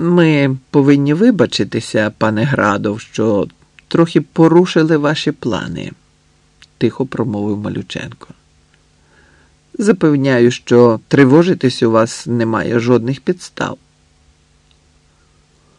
Ми повинні вибачитися, пане Градов, що трохи порушили ваші плани, тихо промовив Малюченко. Запевняю, що тривожитись у вас немає жодних підстав.